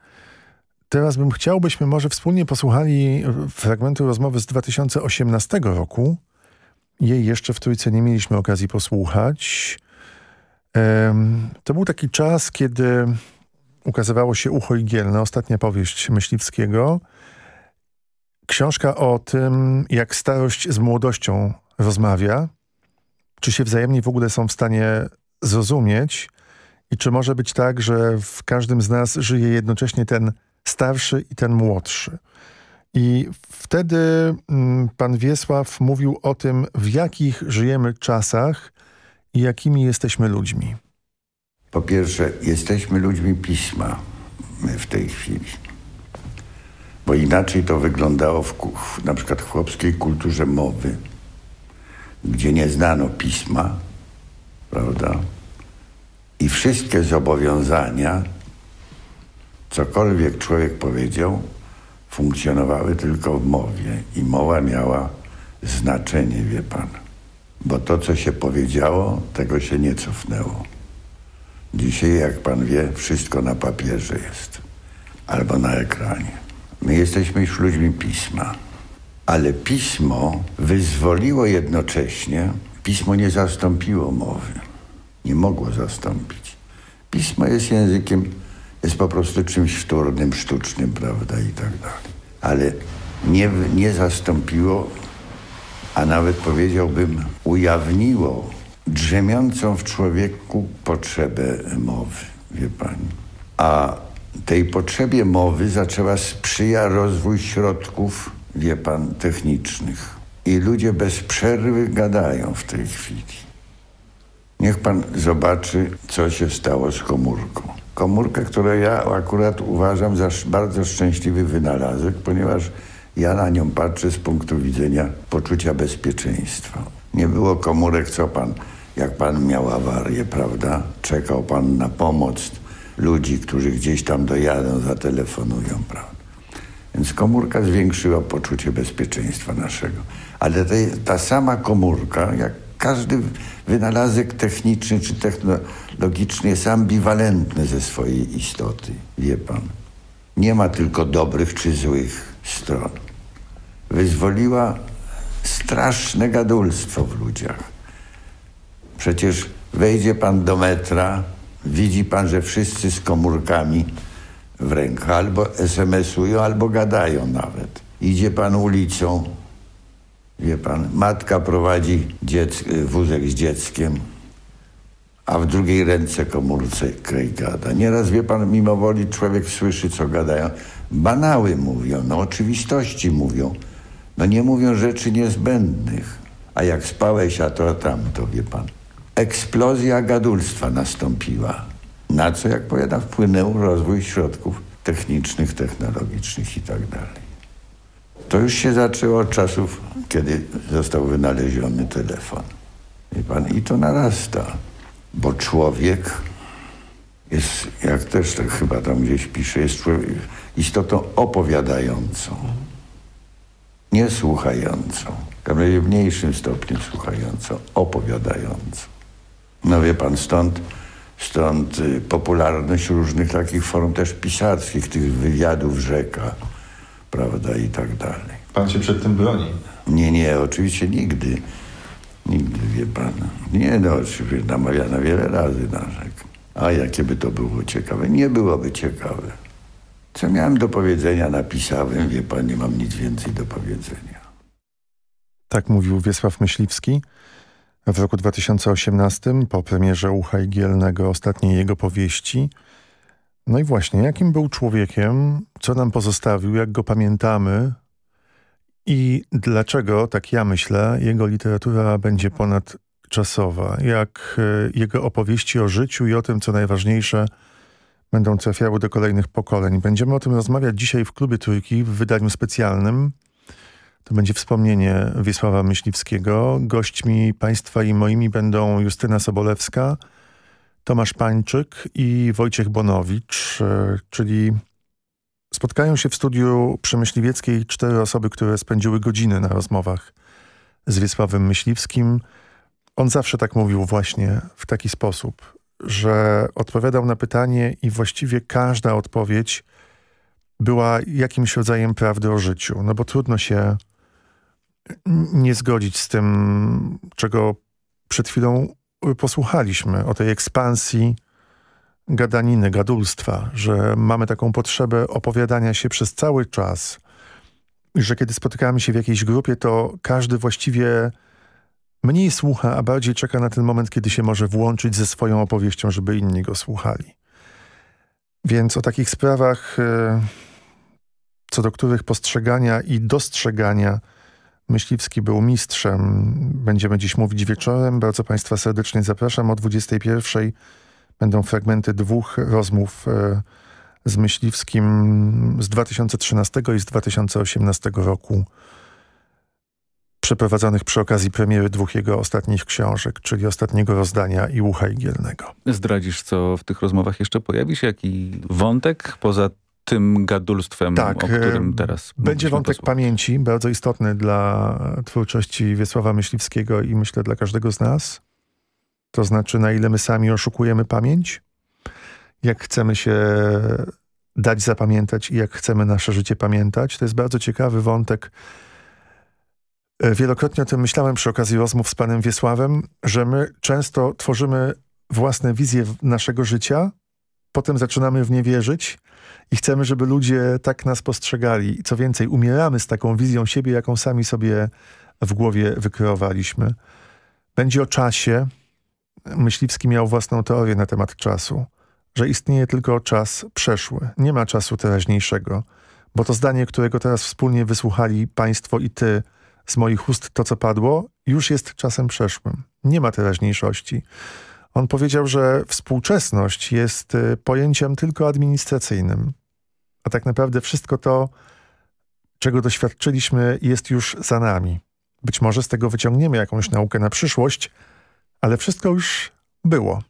S37: Teraz bym chciał, byśmy może wspólnie posłuchali fragmentu rozmowy z 2018 roku. Jej jeszcze w Trójce nie mieliśmy okazji posłuchać. To był taki czas, kiedy ukazywało się Ucho Igielne, ostatnia powieść Myśliwskiego. Książka o tym, jak starość z młodością rozmawia, czy się wzajemnie w ogóle są w stanie zrozumieć i czy może być tak, że w każdym z nas żyje jednocześnie ten starszy i ten młodszy. I wtedy mm, pan Wiesław mówił o tym, w jakich żyjemy czasach i jakimi jesteśmy ludźmi.
S38: Po pierwsze, jesteśmy ludźmi pisma my w tej chwili. Bo inaczej to wyglądało w, na przykład w chłopskiej kulturze mowy, gdzie nie znano pisma, prawda? I wszystkie zobowiązania, cokolwiek człowiek powiedział, funkcjonowały tylko w mowie. I mowa miała znaczenie, wie pan. Bo to, co się powiedziało, tego się nie cofnęło. Dzisiaj, jak pan wie, wszystko na papierze jest. Albo na ekranie. My jesteśmy już ludźmi pisma. Ale pismo wyzwoliło jednocześnie, pismo nie zastąpiło mowy. Nie mogło zastąpić. Pismo jest językiem, jest po prostu czymś wtórnym, sztucznym, prawda, i tak dalej. Ale nie, nie zastąpiło, a nawet powiedziałbym, ujawniło drzemiącą w człowieku potrzebę mowy, wie pani. A tej potrzebie mowy zaczęła sprzyja rozwój środków, wie pan, technicznych. I ludzie bez przerwy gadają w tej chwili. Niech pan zobaczy, co się stało z komórką. Komórkę, którą ja akurat uważam za bardzo szczęśliwy wynalazek, ponieważ ja na nią patrzę z punktu widzenia poczucia bezpieczeństwa. Nie było komórek, co pan, jak pan miał awarię, prawda? Czekał pan na pomoc ludzi, którzy gdzieś tam dojadą, zatelefonują, prawda? Więc komórka zwiększyła poczucie bezpieczeństwa naszego. Ale te, ta sama komórka, jak każdy wynalazek techniczny czy technologiczny jest ambiwalentny ze swojej istoty, wie pan. Nie ma tylko dobrych czy złych stron. Wyzwoliła straszne gadulstwo w ludziach. Przecież wejdzie pan do metra, widzi pan, że wszyscy z komórkami w rękach albo SMS-ują, albo gadają nawet. Idzie pan ulicą, wie pan, matka prowadzi dziec, wózek z dzieckiem, a w drugiej ręce komórce i gada. Nieraz, wie pan, mimo woli człowiek słyszy, co gadają. Banały mówią, no oczywistości mówią. No nie mówią rzeczy niezbędnych. A jak spałeś, a to tamto, wie pan. Eksplozja gadulstwa nastąpiła. Na co, jak powiada, wpłynął rozwój środków technicznych, technologicznych i tak. To już się zaczęło od czasów, kiedy został wynaleziony telefon. Wie pan, i to narasta, bo człowiek jest, jak też tak chyba tam gdzieś pisze, jest istotą opowiadającą, nie słuchającą, w mniejszym stopniu słuchającą, opowiadającą. No wie pan, stąd, stąd y, popularność różnych takich form też pisarskich, tych wywiadów rzeka, prawda, i tak dalej.
S23: Pan się przed tym broni.
S38: Nie, nie, oczywiście nigdy. Nigdy, wie pan. Nie no, oczywiście namawiano wiele razy na rzek. A jakie by to było ciekawe? Nie byłoby ciekawe. Co miałem do powiedzenia, napisałem. Wie pan, nie mam nic więcej do powiedzenia.
S37: Tak mówił Wiesław Myśliwski w roku 2018 po premierze Ucha Igielnego ostatniej jego powieści. No i właśnie, jakim był człowiekiem, co nam pozostawił, jak go pamiętamy i dlaczego, tak ja myślę, jego literatura będzie ponadczasowa, jak e, jego opowieści o życiu i o tym, co najważniejsze, będą trafiały do kolejnych pokoleń. Będziemy o tym rozmawiać dzisiaj w Klubie Trójki w wydaniu specjalnym. To będzie wspomnienie Wiesława Myśliwskiego. Gośćmi państwa i moimi będą Justyna Sobolewska, Tomasz Pańczyk i Wojciech Bonowicz, e, czyli spotkają się w studiu przy Myśliwieckiej cztery osoby, które spędziły godziny na rozmowach z Wiesławem Myśliwskim. On zawsze tak mówił właśnie w taki sposób, że odpowiadał na pytanie i właściwie każda odpowiedź była jakimś rodzajem prawdy o życiu. No bo trudno się nie zgodzić z tym, czego przed chwilą posłuchaliśmy, o tej ekspansji gadaniny, gadulstwa, że mamy taką potrzebę opowiadania się przez cały czas że kiedy spotykamy się w jakiejś grupie, to każdy właściwie mniej słucha, a bardziej czeka na ten moment, kiedy się może włączyć ze swoją opowieścią, żeby inni go słuchali. Więc o takich sprawach, e, co do których postrzegania i dostrzegania Myśliwski był mistrzem. Będziemy dziś mówić wieczorem. Bardzo Państwa serdecznie zapraszam. O 21.00 będą fragmenty dwóch rozmów e, z Myśliwskim z 2013 i z 2018 roku przeprowadzonych przy okazji premiery dwóch jego ostatnich książek, czyli ostatniego rozdania i Ucha Igielnego.
S1: Zdradzisz, co w tych rozmowach jeszcze pojawi się? Jaki wątek poza tym gadulstwem,
S37: tak,
S1: o którym teraz
S37: Będzie wątek
S1: posłuchać.
S37: pamięci, bardzo istotny dla twórczości Wiesława Myśliwskiego i myślę dla każdego z nas. To znaczy, na ile my sami oszukujemy pamięć, jak chcemy się dać zapamiętać i jak chcemy nasze życie pamiętać. To jest bardzo ciekawy wątek. E, Wielokrotnie o tym myślałem przy okazji rozmów z panem Wiesławem, że my często tworzymy własne wizje naszego życia, potem zaczynamy w nie wierzyć i chcemy, żeby ludzie tak nas postrzegali. I Co więcej, umieramy z taką wizją siebie, jaką sami sobie w głowie wykreowaliśmy. Będzie o czasie. Myśliwski miał własną teorię na temat czasu, że istnieje tylko czas przeszły. Nie ma czasu teraźniejszego, bo to zdanie, którego teraz wspólnie wysłuchali państwo i ty z moich ust, to co padło, już jest czasem przeszłym. Nie ma teraźniejszości. On powiedział, że współczesność jest y, pojęciem tylko administracyjnym, a tak naprawdę wszystko to, czego doświadczyliśmy, jest już za nami. Być może z tego wyciągniemy jakąś naukę na przyszłość, ale wszystko już było.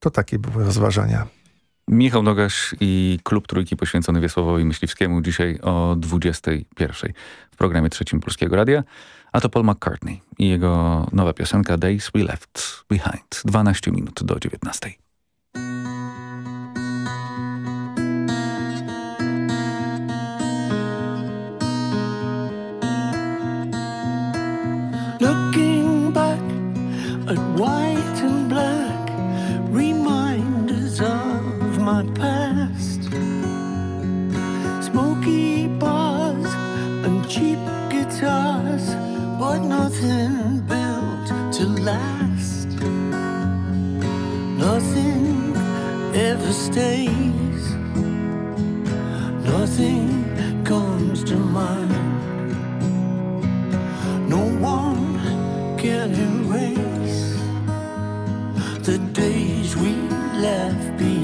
S37: To takie były rozważania.
S1: Michał Nogaś i Klub Trójki poświęcony Wiesławowi Myśliwskiemu dzisiaj o 21 w programie Trzecim Polskiego Radia. A to Paul McCartney i jego nowa piosenka Days We Left Behind. 12 minut do 19.
S39: Looking back at white and black, reminders of my past. Smoky bars and cheap guitars, but nothing built to last. Nothing ever stays, nothing comes to mind. We left behind.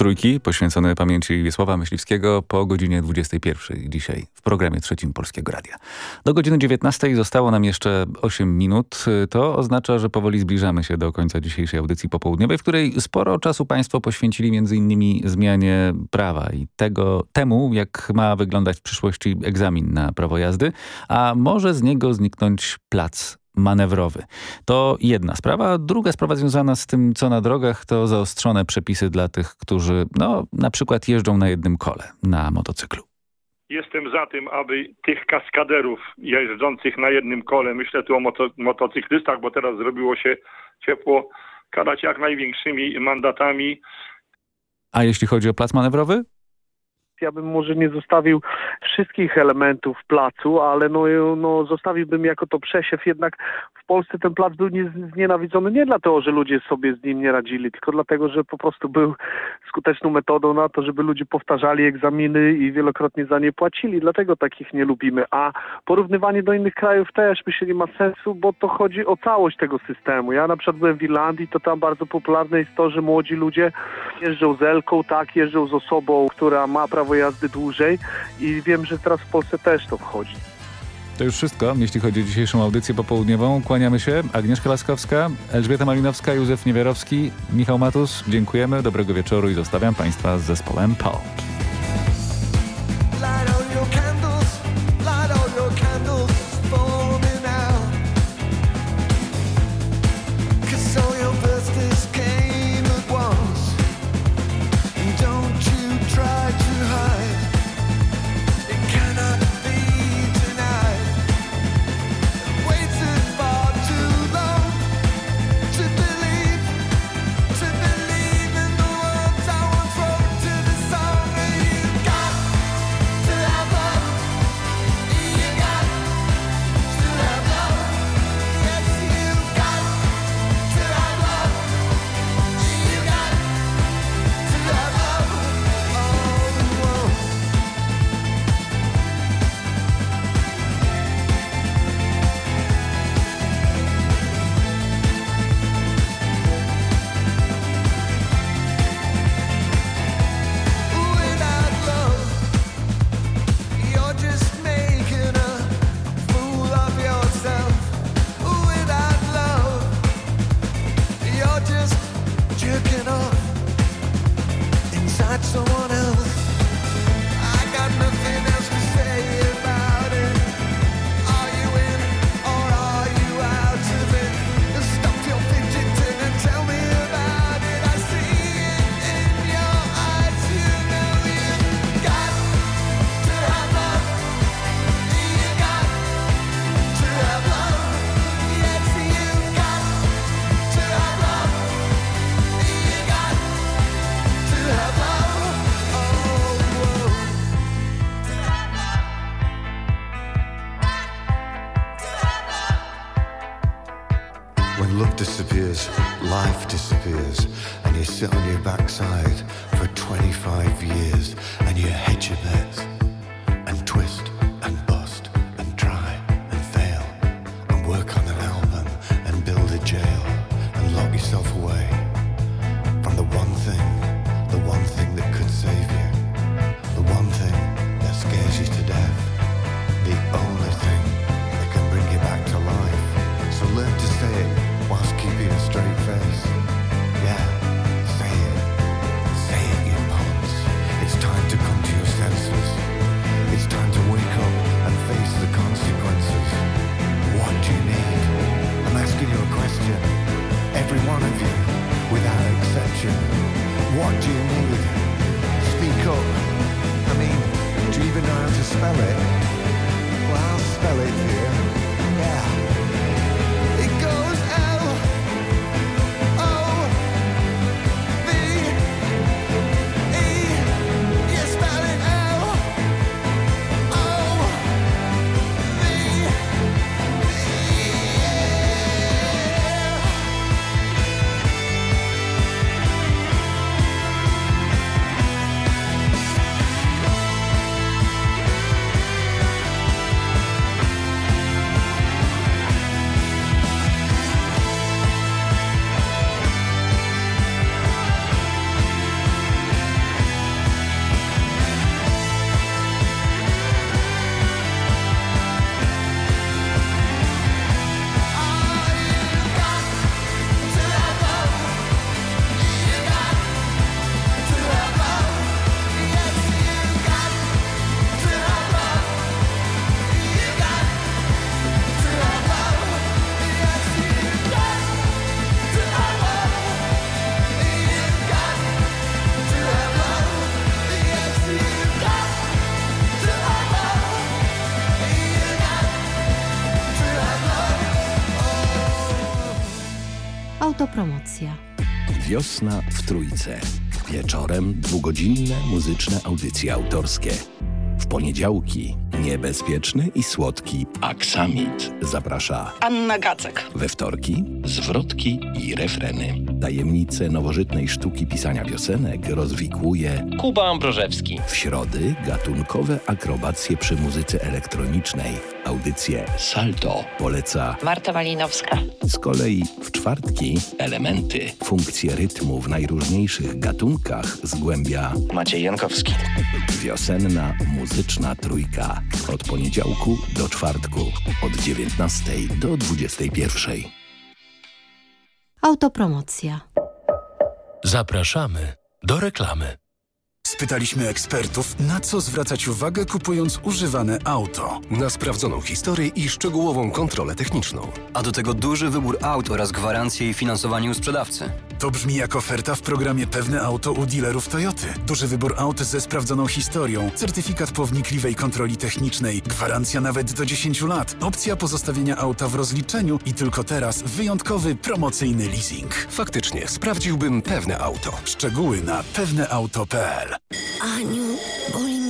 S1: Trójki poświęcony pamięci Wiesława Myśliwskiego po godzinie 21 dzisiaj w programie Trzecim Polskiego Radia. Do godziny 19 zostało nam jeszcze 8 minut. To oznacza, że powoli zbliżamy się do końca dzisiejszej audycji popołudniowej, w której sporo czasu Państwo poświęcili innymi zmianie prawa i tego, temu, jak ma wyglądać w przyszłości egzamin na prawo jazdy, a może z niego zniknąć plac manewrowy. To jedna sprawa. Druga sprawa związana z tym, co na drogach, to zaostrzone przepisy dla tych, którzy no, na przykład jeżdżą na jednym kole na motocyklu.
S40: Jestem za tym, aby tych kaskaderów jeżdżących na jednym kole, myślę tu o moto, motocyklistach, bo teraz zrobiło się ciepło, karać jak największymi mandatami.
S1: A jeśli chodzi o plac manewrowy?
S41: Ja bym może nie zostawił wszystkich elementów placu, ale no, no zostawiłbym jako to przesiew. Jednak w Polsce ten plac był nie, znienawidzony nie dlatego, że ludzie sobie z nim nie radzili, tylko dlatego, że po prostu był skuteczną metodą na to, żeby ludzie powtarzali egzaminy i wielokrotnie za nie płacili. Dlatego takich nie lubimy. A porównywanie do innych krajów też myślę nie ma sensu, bo to chodzi o całość tego systemu. Ja na przykład byłem w Irlandii, to tam bardzo popularne jest to, że młodzi ludzie jeżdżą z Elką, tak, jeżdżą z osobą, która ma prawo jazdy dłużej i wiem, że teraz w Polsce też to wchodzi.
S1: To już wszystko, jeśli chodzi o dzisiejszą audycję popołudniową. Kłaniamy się. Agnieszka Laskowska, Elżbieta Malinowska, Józef Niewiarowski, Michał Matus. Dziękujemy, dobrego wieczoru i zostawiam Państwa z zespołem POP.
S42: Wiosna w Trójce. Wieczorem dwugodzinne muzyczne audycje autorskie. W poniedziałki niebezpieczny i słodki Aksamit zaprasza
S28: Anna Gacek.
S42: we wtorki zwrotki i refreny. Tajemnice nowożytnej sztuki pisania piosenek rozwikłuje
S28: Kuba Ambrożewski.
S42: w środy gatunkowe akrobacje przy muzyce elektronicznej. Audycję Salto poleca
S28: Marta Malinowska.
S42: z kolei w czwartki elementy, funkcje rytmu w najróżniejszych gatunkach zgłębia
S28: Maciej Jankowski.
S42: wiosenna muzyczna trójka od poniedziałku do czwartku od 19 do 21.
S43: Autopromocja. Zapraszamy do reklamy.
S44: Spytaliśmy ekspertów, na co zwracać uwagę kupując używane auto.
S45: Na sprawdzoną historię i szczegółową kontrolę techniczną. A do tego duży wybór aut oraz gwarancje i finansowanie u sprzedawcy.
S44: To brzmi jak oferta w programie Pewne Auto u dealerów Toyoty. Duży wybór aut ze sprawdzoną historią, certyfikat po wnikliwej kontroli technicznej, gwarancja nawet do 10 lat, opcja pozostawienia auta w rozliczeniu i tylko teraz wyjątkowy promocyjny leasing.
S45: Faktycznie, sprawdziłbym pewne auto.
S44: Szczegóły na pewneauto.pl
S46: 阿牛，我。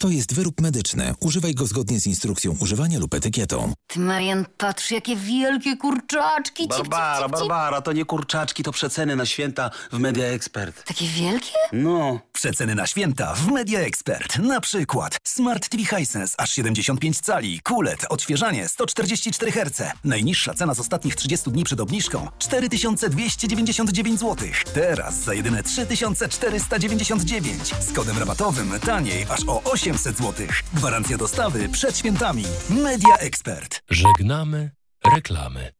S47: To jest wyrób medyczny. Używaj go zgodnie z instrukcją używania lub etykietą.
S48: Ty, Marian, patrz, jakie wielkie kurczaczki. Cip,
S49: Barbara,
S48: cip, cip.
S49: Barbara, to nie kurczaczki, to przeceny na święta w Media Expert.
S48: Takie wielkie?
S49: No.
S27: Przeceny na święta w Media Expert. Na przykład Smart TV Hisense aż 75 cali, QLED, odświeżanie 144 Hz. Najniższa cena z ostatnich 30 dni przed obniżką 4299 zł. Teraz za jedyne 3499. Z kodem rabatowym taniej aż o 800 zł. Gwarancja dostawy przed świętami. Media Expert.
S43: Żegnamy reklamy.